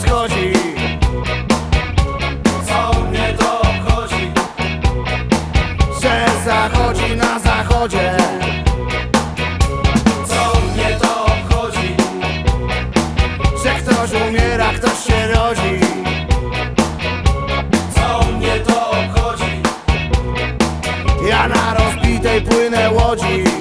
schodzi Co mnie to obchodzi? Że zachodzi na zachodzie. Co mnie to obchodzi? Że ktoś umiera, ktoś się rodzi. Co mnie to obchodzi? Ja na rozbitej płynę łodzi.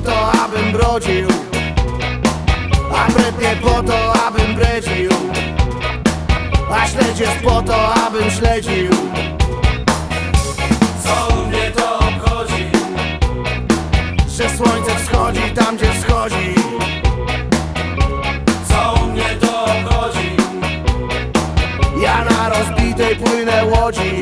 Po to, abym brodził. A nie po to, abym bredził. A śledź jest po to, abym śledził. Co mnie to obchodzi? Że słońce wschodzi tam, gdzie wschodzi. Co mnie to obchodzi? Ja na rozbitej płynę łodzi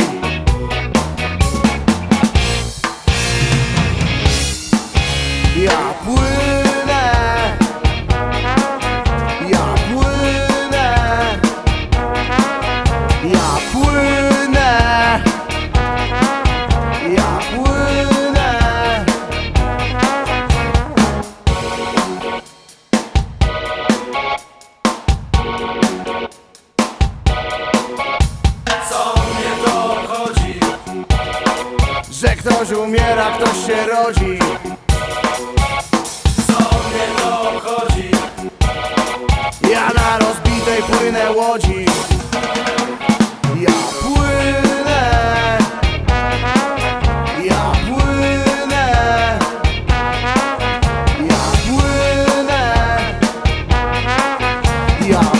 Ktoś umiera, ktoś się rodzi. Co mnie to obchodzi? Ja na rozbitej płynę łodzi. Ja płynę. Ja płynę. Ja płynę. Ja płynę